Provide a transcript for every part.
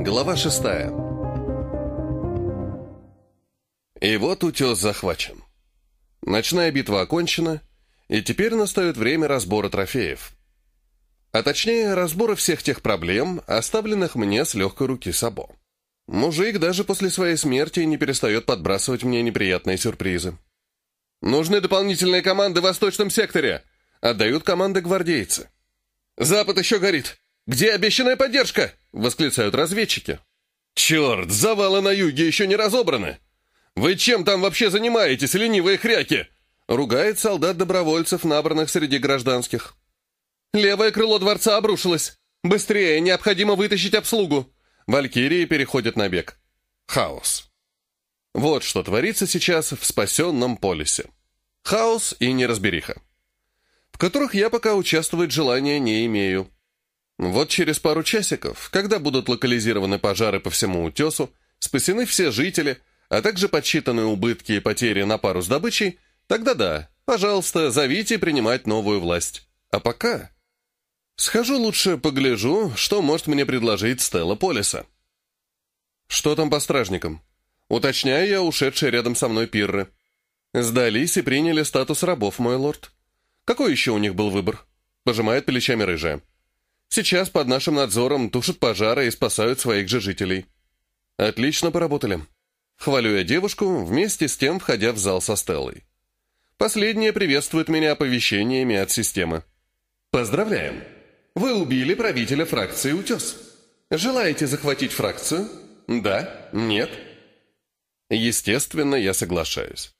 Глава шестая. И вот утес захвачен. Ночная битва окончена, и теперь настает время разбора трофеев. А точнее, разбора всех тех проблем, оставленных мне с легкой руки Сабо. Мужик даже после своей смерти не перестает подбрасывать мне неприятные сюрпризы. «Нужны дополнительные команды в восточном секторе!» Отдают команды гвардейцы. «Запад еще горит! Где обещанная поддержка?» — восклицают разведчики. «Черт, завалы на юге еще не разобраны! Вы чем там вообще занимаетесь, ленивые хряки?» — ругает солдат добровольцев, набранных среди гражданских. «Левое крыло дворца обрушилось! Быстрее, необходимо вытащить обслугу!» Валькирии переходят на бег. Хаос. Вот что творится сейчас в спасенном полисе. Хаос и неразбериха. В которых я пока участвовать желания не имею. Вот через пару часиков, когда будут локализированы пожары по всему утесу, спасены все жители, а также подсчитаны убытки и потери на пару с добычей, тогда да, пожалуйста, зовите принимать новую власть. А пока... Схожу лучше погляжу, что может мне предложить Стелла Полиса. Что там по стражникам? Уточняю я ушедшие рядом со мной пирры. Сдались и приняли статус рабов, мой лорд. Какой еще у них был выбор? Пожимает плечами рыжая. Сейчас под нашим надзором тушат пожары и спасают своих же жителей. Отлично поработали. Хвалю я девушку, вместе с тем входя в зал со Стеллой. Последняя приветствует меня оповещениями от системы. Поздравляем! Вы убили правителя фракции «Утес». Желаете захватить фракцию? Да? Нет? Естественно, я соглашаюсь.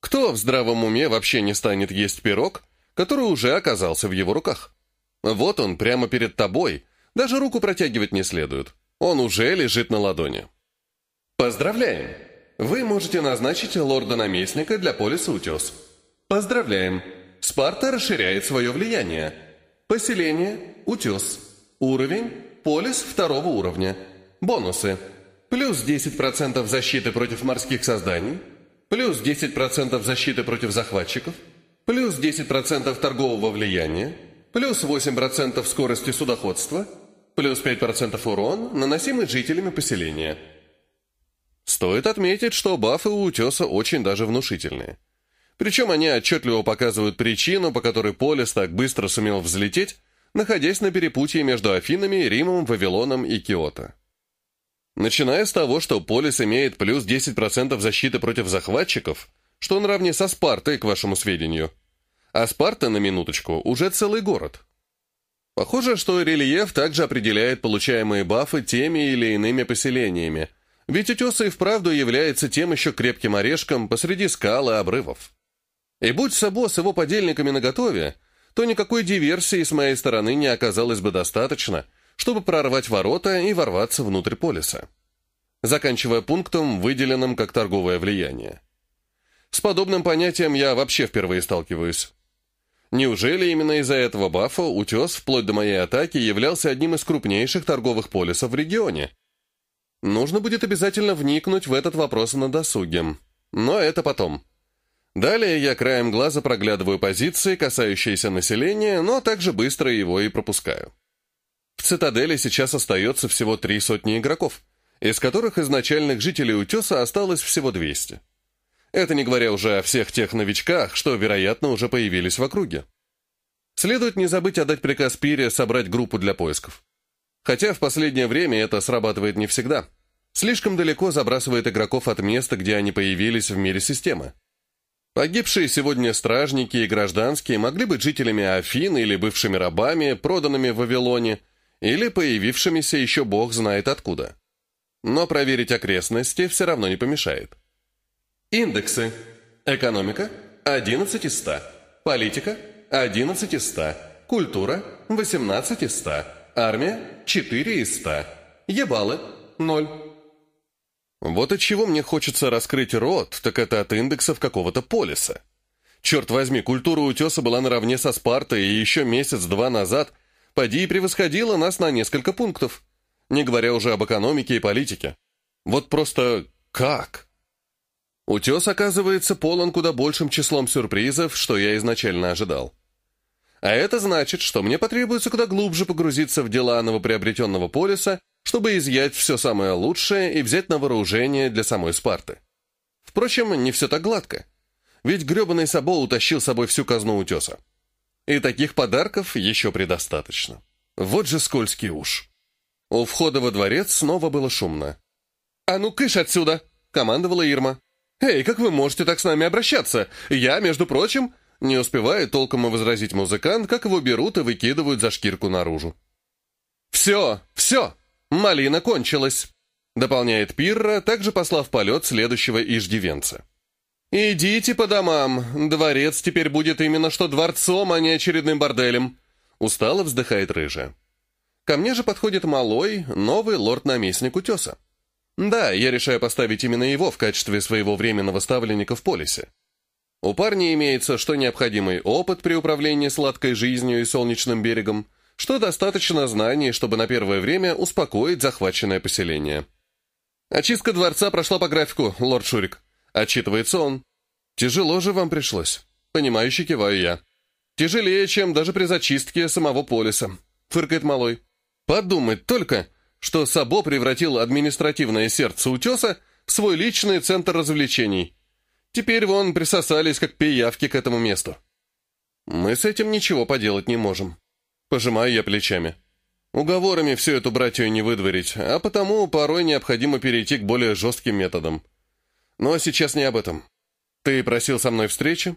Кто в здравом уме вообще не станет есть пирог, который уже оказался в его руках? Вот он, прямо перед тобой. Даже руку протягивать не следует. Он уже лежит на ладони. Поздравляем! Вы можете назначить лорда-наместника для полиса «Утес». Поздравляем! Спарта расширяет свое влияние. Поселение «Утес». Уровень «Полис» второго уровня. Бонусы. Плюс 10% защиты против морских созданий. Плюс 10% защиты против захватчиков. Плюс 10% торгового влияния плюс 8% скорости судоходства, плюс 5% урон, наносимый жителями поселения. Стоит отметить, что бафы у утеса очень даже внушительные. Причем они отчетливо показывают причину, по которой Полис так быстро сумел взлететь, находясь на перепутье между Афинами, Римом, Вавилоном и Киото. Начиная с того, что Полис имеет плюс 10% защиты против захватчиков, что наравне со Спартой, к вашему сведению – а Спарта, на минуточку, уже целый город. Похоже, что рельеф также определяет получаемые бафы теми или иными поселениями, ведь утесы и вправду является тем еще крепким орешком посреди скал и обрывов. И будь Сабо с его подельниками наготове, то никакой диверсии с моей стороны не оказалось бы достаточно, чтобы прорвать ворота и ворваться внутрь полиса. Заканчивая пунктом, выделенным как торговое влияние. С подобным понятием я вообще впервые сталкиваюсь. Неужели именно из-за этого бафа утес вплоть до моей атаки являлся одним из крупнейших торговых полисов в регионе? Нужно будет обязательно вникнуть в этот вопрос на досуге. Но это потом. Далее я краем глаза проглядываю позиции, касающиеся населения, но также быстро его и пропускаю. В цитадели сейчас остается всего три сотни игроков, из которых изначальных жителей утеса осталось всего 200. Это не говоря уже о всех тех новичках, что, вероятно, уже появились в округе. Следует не забыть отдать приказ Пире собрать группу для поисков. Хотя в последнее время это срабатывает не всегда. Слишком далеко забрасывает игроков от места, где они появились в мире системы. Погибшие сегодня стражники и гражданские могли быть жителями Афин или бывшими рабами, проданными в Вавилоне, или появившимися еще бог знает откуда. Но проверить окрестности все равно не помешает. Индексы. Экономика – 11 из 100. Политика – 11 из 100. Культура – 18 из 100. Армия – 4 из 100. Ебалы – 0. Вот от чего мне хочется раскрыть рот, так это от индексов какого-то полиса. Черт возьми, культура утеса была наравне со Спартой, и еще месяц-два назад поди и превосходила нас на несколько пунктов. Не говоря уже об экономике и политике. Вот просто как? Утес, оказывается, полон куда большим числом сюрпризов, что я изначально ожидал. А это значит, что мне потребуется куда глубже погрузиться в дела новоприобретенного полиса, чтобы изъять все самое лучшее и взять на вооружение для самой Спарты. Впрочем, не все так гладко. Ведь гребаный Сабо утащил с собой всю казну утеса. И таких подарков еще предостаточно. Вот же скользкий уж. У входа во дворец снова было шумно. «А ну, кыш отсюда!» — командовала Ирма. «Эй, как вы можете так с нами обращаться? Я, между прочим...» Не успевает толком и возразить музыкант, как его берут и выкидывают за шкирку наружу. «Все, все! Малина кончилась!» Дополняет Пирра, также послав полет следующего иждивенца. «Идите по домам. Дворец теперь будет именно что дворцом, а не очередным борделем». Устало вздыхает рыжая. Ко мне же подходит малой, новый лорд-наместник Утеса. Да, я решаю поставить именно его в качестве своего временного ставленника в полисе. У парня имеется что необходимый опыт при управлении сладкой жизнью и солнечным берегом, что достаточно знаний, чтобы на первое время успокоить захваченное поселение. «Очистка дворца прошла по графику, лорд Шурик», — отчитывается он. «Тяжело же вам пришлось». Понимающе киваю я. «Тяжелее, чем даже при зачистке самого полиса», — фыркает малой. «Подумать только, что Сабо превратил административное сердце утеса в свой личный центр развлечений. Теперь вон присосались, как пиявки к этому месту. Мы с этим ничего поделать не можем. Пожимаю я плечами. Уговорами всю эту братью не выдворить, а потому порой необходимо перейти к более жестким методам. Но сейчас не об этом. Ты просил со мной встречи?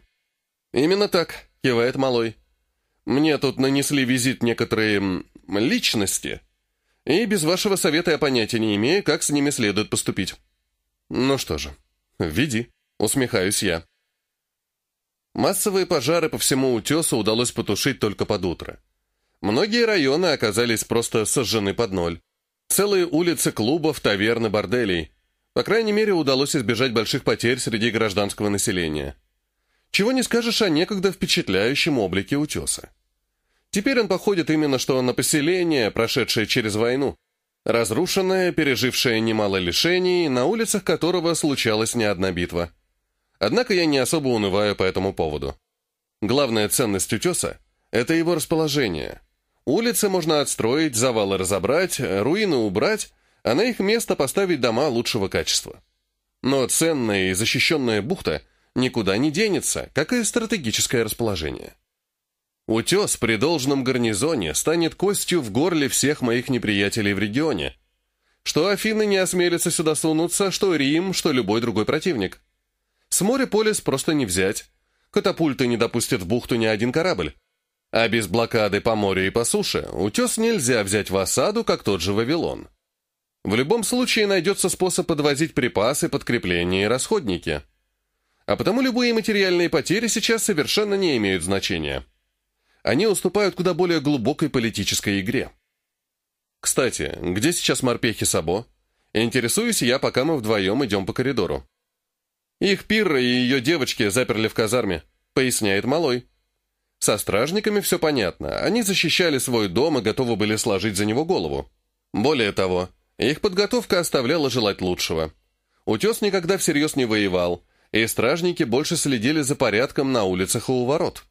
Именно так, кивает малой. Мне тут нанесли визит некоторые личности, и без вашего совета я понятия не имею, как с ними следует поступить. Ну что же, веди, усмехаюсь я. Массовые пожары по всему утесу удалось потушить только под утро. Многие районы оказались просто сожжены под ноль. Целые улицы клубов, таверны, борделей. По крайней мере, удалось избежать больших потерь среди гражданского населения. Чего не скажешь о некогда впечатляющем облике утеса. Теперь он походит именно что на поселение, прошедшее через войну. Разрушенное, пережившее немало лишений, на улицах которого случалась не одна битва. Однако я не особо унываю по этому поводу. Главная ценность утеса – это его расположение – Улицы можно отстроить, завалы разобрать, руины убрать, а на их место поставить дома лучшего качества. Но ценная и защищенная бухта никуда не денется, как и стратегическое расположение. Утес при должном гарнизоне станет костью в горле всех моих неприятелей в регионе. Что Афины не осмелятся сюда сунуться, что Рим, что любой другой противник. С моря полис просто не взять. Катапульты не допустят в бухту ни один корабль. А без блокады по морю и по суше утес нельзя взять в осаду, как тот же Вавилон. В любом случае найдется способ подвозить припасы, подкрепления и расходники. А потому любые материальные потери сейчас совершенно не имеют значения. Они уступают куда более глубокой политической игре. Кстати, где сейчас морпехи Сабо? Интересуюсь я, пока мы вдвоем идем по коридору. Их Пирра и ее девочки заперли в казарме, поясняет Малой. Со стражниками все понятно. Они защищали свой дом и готовы были сложить за него голову. Более того, их подготовка оставляла желать лучшего. Утес никогда всерьез не воевал, и стражники больше следили за порядком на улицах и у ворот.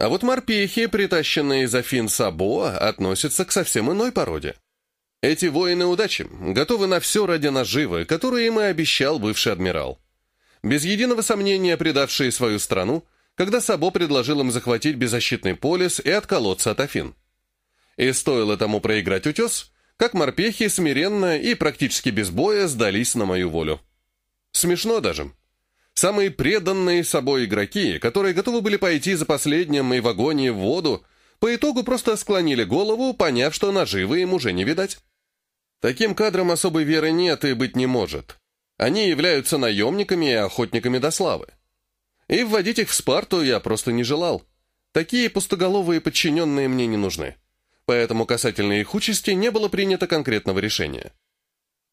А вот морпехи, притащенные из Афин Сабоа, относятся к совсем иной породе. Эти воины удачи готовы на все ради наживы, которую им и обещал бывший адмирал. Без единого сомнения предавшие свою страну – когда Сабо предложил им захватить беззащитный полис и отколоться от Афин. И стоило тому проиграть утес, как морпехи смиренно и практически без боя сдались на мою волю. Смешно даже. Самые преданные собой игроки, которые готовы были пойти за последним и в огонь в воду, по итогу просто склонили голову, поняв, что наживы им уже не видать. Таким кадрам особой веры нет и быть не может. Они являются наемниками и охотниками до славы. И вводить их в Спарту я просто не желал. Такие пустоголовые подчиненные мне не нужны. Поэтому касательно их участи не было принято конкретного решения.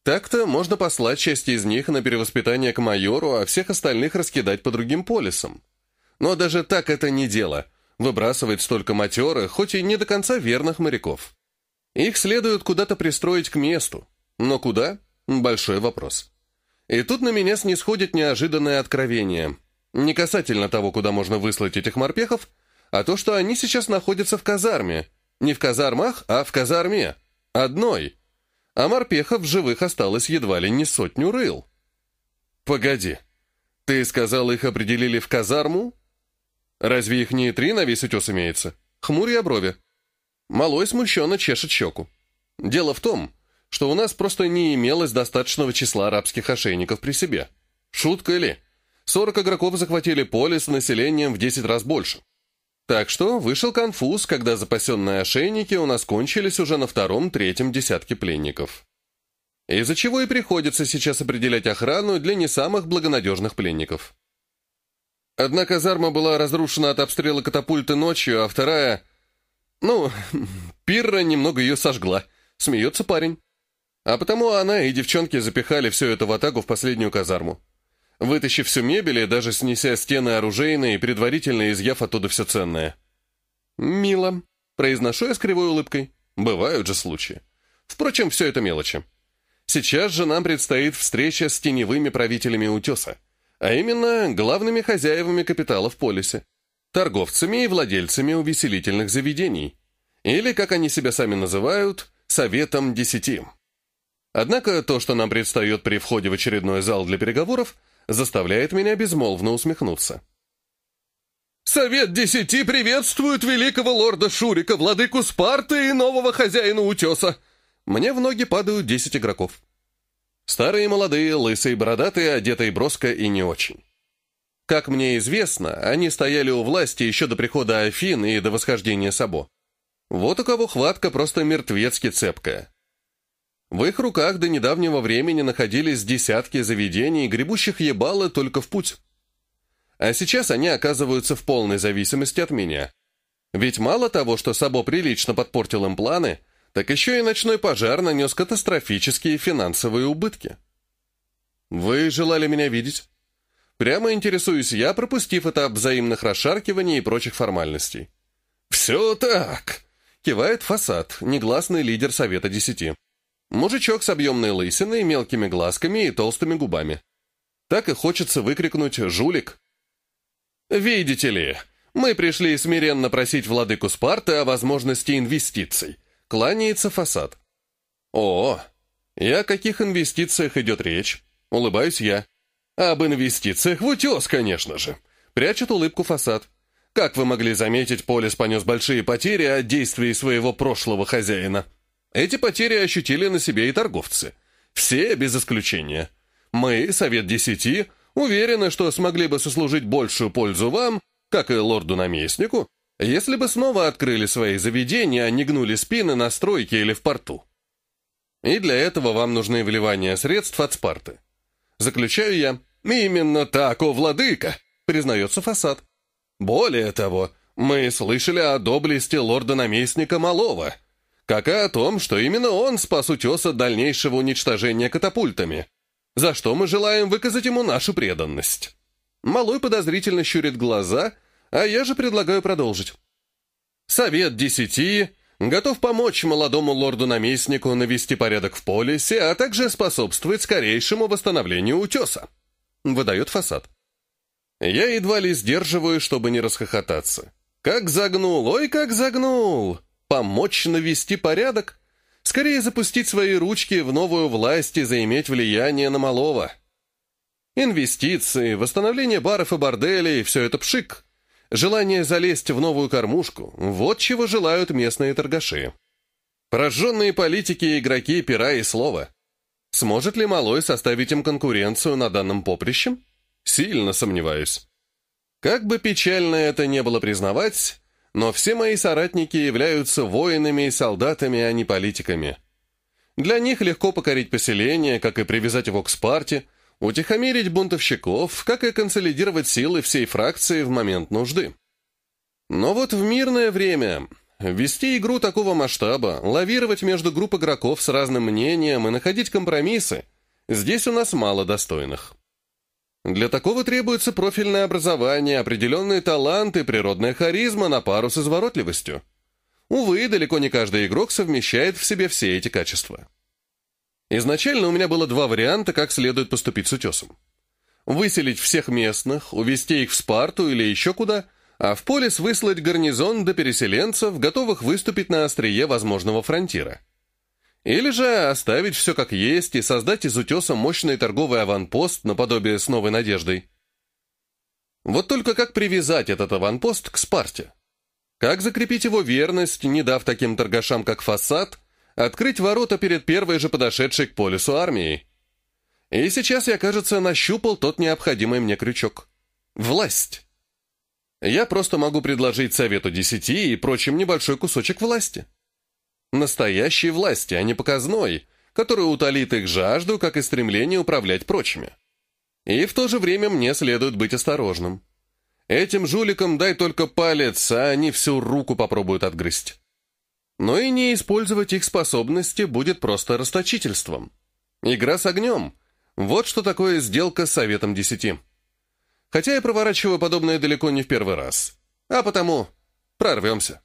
Так-то можно послать часть из них на перевоспитание к майору, а всех остальных раскидать по другим полисам. Но даже так это не дело. Выбрасывать столько матерых, хоть и не до конца верных моряков. Их следует куда-то пристроить к месту. Но куда? Большой вопрос. И тут на меня снисходит неожиданное откровение – не касательно того, куда можно выслать этих морпехов, а то, что они сейчас находятся в казарме. Не в казармах, а в казарме. Одной. А морпехов живых осталось едва ли не сотню рыл. «Погоди, ты сказал, их определили в казарму? Разве их не три на весь утес имеется?» Хмуря брови. Малой смущенно чешет щеку. Дело в том, что у нас просто не имелось достаточного числа арабских ошейников при себе. Шутка ли? 40 игроков захватили поле с населением в 10 раз больше. Так что вышел конфуз, когда запасенные ошейники у нас кончились уже на втором-третьем десятке пленников. Из-за чего и приходится сейчас определять охрану для не самых благонадежных пленников. Одна казарма была разрушена от обстрела катапульты ночью, а вторая... Ну, пирра немного ее сожгла. Смеется парень. А потому она и девчонки запихали все это в атаку в последнюю казарму вытащив всю мебель и даже снеся стены оружейные, предварительно изъяв оттуда все ценное. «Мило», — произношу я с кривой улыбкой. Бывают же случаи. Впрочем, все это мелочи. Сейчас же нам предстоит встреча с теневыми правителями Утеса, а именно главными хозяевами капитала в полисе, торговцами и владельцами увеселительных заведений, или, как они себя сами называют, «Советом Десяти». Однако то, что нам предстает при входе в очередной зал для переговоров, заставляет меня безмолвно усмехнуться. «Совет Десяти приветствует великого лорда Шурика, владыку Спарты и нового хозяина Утеса!» Мне в ноги падают десять игроков. Старые молодые, лысые бородатые, одетые броско и не очень. Как мне известно, они стояли у власти еще до прихода Афин и до восхождения Сабо. Вот у кого хватка просто мертвецки цепкая. В их руках до недавнего времени находились десятки заведений, гребущих ебало только в путь. А сейчас они оказываются в полной зависимости от меня. Ведь мало того, что Сабо прилично подпортил им планы, так еще и ночной пожар нанес катастрофические финансовые убытки. Вы желали меня видеть? Прямо интересуюсь я, пропустив этап взаимных расшаркиваний и прочих формальностей. «Все так!» — кивает фасад, негласный лидер Совета Десяти. Мужичок с объемной лысиной, мелкими глазками и толстыми губами. Так и хочется выкрикнуть «Жулик!». «Видите ли, мы пришли смиренно просить владыку Спарты о возможности инвестиций», — кланяется фасад. «О, и о каких инвестициях идет речь?» — улыбаюсь я. «Об инвестициях в утес, конечно же», — прячет улыбку фасад. «Как вы могли заметить, Полис понес большие потери от действий своего прошлого хозяина». Эти потери ощутили на себе и торговцы. Все без исключения. Мы, Совет Десяти, уверены, что смогли бы сослужить большую пользу вам, как и лорду-наместнику, если бы снова открыли свои заведения, а не гнули спины на стройке или в порту. И для этого вам нужны вливания средств от Спарты. Заключаю я. Именно так, о владыка, признается фасад. Более того, мы слышали о доблести лорда-наместника Малова — как и о том, что именно он спас утес от дальнейшего уничтожения катапультами, за что мы желаем выказать ему нашу преданность. Малой подозрительно щурит глаза, а я же предлагаю продолжить. Совет Десяти готов помочь молодому лорду-наместнику навести порядок в полисе, а также способствовать скорейшему восстановлению утеса. Выдает фасад. Я едва ли сдерживаю, чтобы не расхохотаться. Как загнул, ой, как загнул! Помочь навести порядок? Скорее запустить свои ручки в новую власть и заиметь влияние на малого. Инвестиции, восстановление баров и борделей – все это пшик. Желание залезть в новую кормушку – вот чего желают местные торгаши. Прожженные политики игроки пера и слова. Сможет ли Малой составить им конкуренцию на данном поприще? Сильно сомневаюсь. Как бы печально это не было признавать, но все мои соратники являются воинами и солдатами, а не политиками. Для них легко покорить поселение, как и привязать его к Спарте, утихомирить бунтовщиков, как и консолидировать силы всей фракции в момент нужды. Но вот в мирное время вести игру такого масштаба, лавировать между групп игроков с разным мнением и находить компромиссы, здесь у нас мало достойных. Для такого требуется профильное образование, определенные таланты, природная харизма на пару с изворотливостью. Увы, далеко не каждый игрок совмещает в себе все эти качества. Изначально у меня было два варианта, как следует поступить с утесом. Выселить всех местных, увезти их в Спарту или еще куда, а в полис выслать гарнизон до переселенцев, готовых выступить на острие возможного фронтира. Или же оставить все как есть и создать из утеса мощный торговый аванпост наподобие с новой надеждой. Вот только как привязать этот аванпост к Спарте? Как закрепить его верность, не дав таким торгашам, как фасад, открыть ворота перед первой же подошедшей к полюсу армией? И сейчас я, кажется, нащупал тот необходимый мне крючок. Власть. Я просто могу предложить Совету Десяти и прочим небольшой кусочек власти. Настоящей власти, а не показной, который утолит их жажду, как и стремление управлять прочими. И в то же время мне следует быть осторожным. Этим жуликам дай только палец, а они всю руку попробуют отгрызть. Но и не использовать их способности будет просто расточительством. Игра с огнем — вот что такое сделка с Советом Десяти. Хотя я проворачиваю подобное далеко не в первый раз. А потому прорвемся.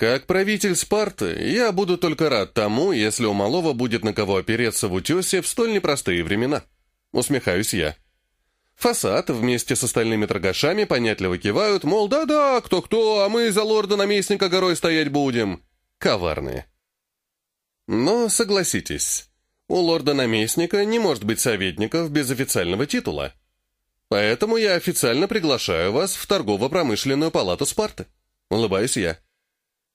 Как правитель Спарты, я буду только рад тому, если у малого будет на кого опереться в утесе в столь непростые времена. Усмехаюсь я. Фасад вместе с остальными торгашами понятливо кивают, мол, да-да, кто-кто, а мы за лорда-наместника горой стоять будем. Коварные. Но согласитесь, у лорда-наместника не может быть советников без официального титула. Поэтому я официально приглашаю вас в торгово-промышленную палату Спарты. Улыбаюсь я.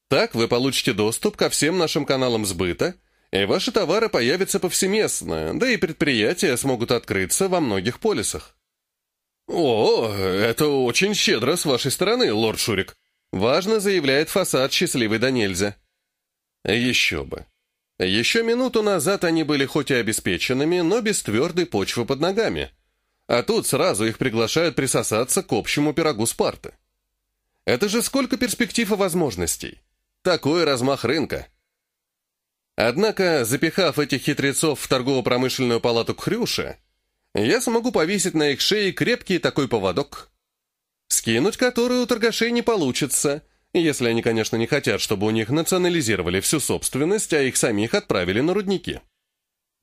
Так вы получите доступ ко всем нашим каналам сбыта, и ваши товары появятся повсеместно, да и предприятия смогут открыться во многих полисах. «О, это очень щедро с вашей стороны, лорд Шурик», — важно заявляет фасад счастливый до нельзя. Еще бы. Еще минуту назад они были хоть и обеспеченными, но без твердой почвы под ногами. А тут сразу их приглашают присосаться к общему пирогу Спарты. Это же сколько перспектив и возможностей. Такой размах рынка. Однако, запихав этих хитрецов в торгово-промышленную палату к Хрюше, я смогу повесить на их шее крепкий такой поводок, скинуть который у торгашей не получится — если они, конечно, не хотят, чтобы у них национализировали всю собственность, а их самих отправили на рудники.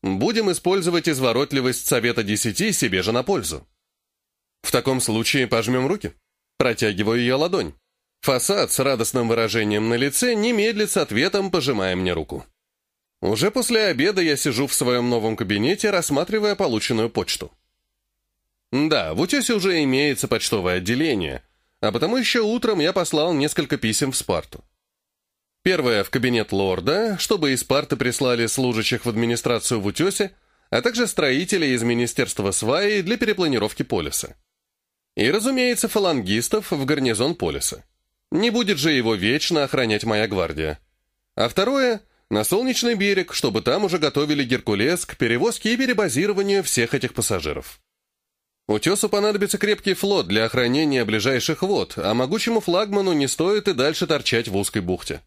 Будем использовать изворотливость Совета Десяти себе же на пользу. В таком случае пожмем руки. Протягиваю ее ладонь. Фасад с радостным выражением на лице не с ответом, пожимая мне руку. Уже после обеда я сижу в своем новом кабинете, рассматривая полученную почту. Да, в Утесе уже имеется почтовое отделение, а потому еще утром я послал несколько писем в Спарту. Первое в кабинет лорда, чтобы из Спарты прислали служащих в администрацию в Утесе, а также строителей из Министерства сваи для перепланировки полиса. И, разумеется, фалангистов в гарнизон полиса. Не будет же его вечно охранять моя гвардия. А второе — на Солнечный берег, чтобы там уже готовили Геркулес к перевозке и перебазированию всех этих пассажиров. Утесу понадобится крепкий флот для охранения ближайших вод, а могучему флагману не стоит и дальше торчать в узкой бухте.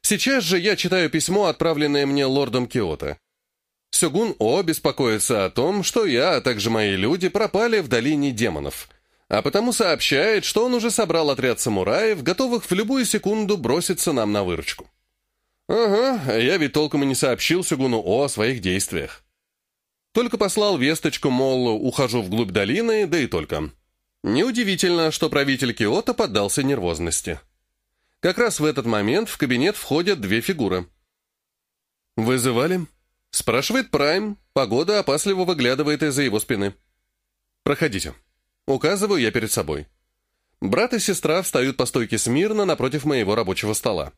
Сейчас же я читаю письмо, отправленное мне лордом Киото. Сёгун О беспокоится о том, что я, а также мои люди пропали в долине демонов, а потому сообщает, что он уже собрал отряд самураев, готовых в любую секунду броситься нам на выручку. Ага, я ведь толком и не сообщил Сёгуну О о своих действиях. Только послал весточку, мол, ухожу вглубь долины, да и только. Неудивительно, что правитель Киота поддался нервозности. Как раз в этот момент в кабинет входят две фигуры. «Вызывали?» — спрашивает Прайм, погода опасливо выглядывает из-за его спины. «Проходите». Указываю я перед собой. Брат и сестра встают по стойке смирно напротив моего рабочего стола.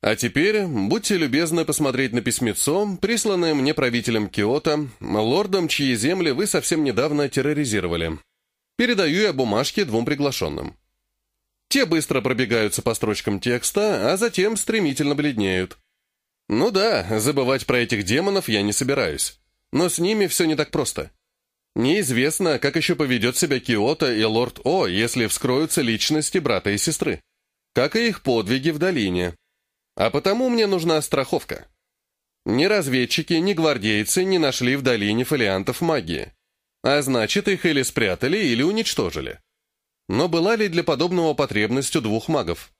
А теперь будьте любезны посмотреть на письмецо, присланное мне правителем Киота, лордом, чьи земли вы совсем недавно терроризировали. Передаю я бумажки двум приглашенным. Те быстро пробегаются по строчкам текста, а затем стремительно бледнеют. Ну да, забывать про этих демонов я не собираюсь. Но с ними все не так просто. Неизвестно, как еще поведет себя Киото и лорд О, если вскроются личности брата и сестры. Как и их подвиги в долине. А потому мне нужна страховка. Ни разведчики, ни гвардейцы не нашли в долине фолиантов магии. А значит, их или спрятали, или уничтожили. Но была ли для подобного потребность у двух магов?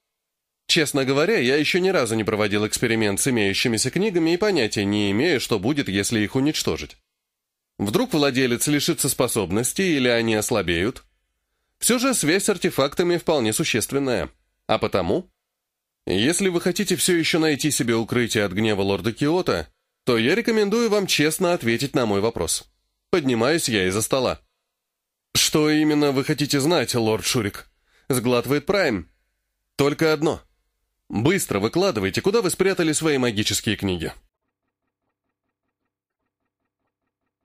Честно говоря, я еще ни разу не проводил эксперимент с имеющимися книгами и понятия не имею, что будет, если их уничтожить. Вдруг владелец лишится способностей или они ослабеют? Все же связь с артефактами вполне существенная. А потому Если вы хотите все еще найти себе укрытие от гнева лорда Киота, то я рекомендую вам честно ответить на мой вопрос. Поднимаюсь я из-за стола. «Что именно вы хотите знать, лорд Шурик?» Сглатывает Прайм. «Только одно. Быстро выкладывайте, куда вы спрятали свои магические книги».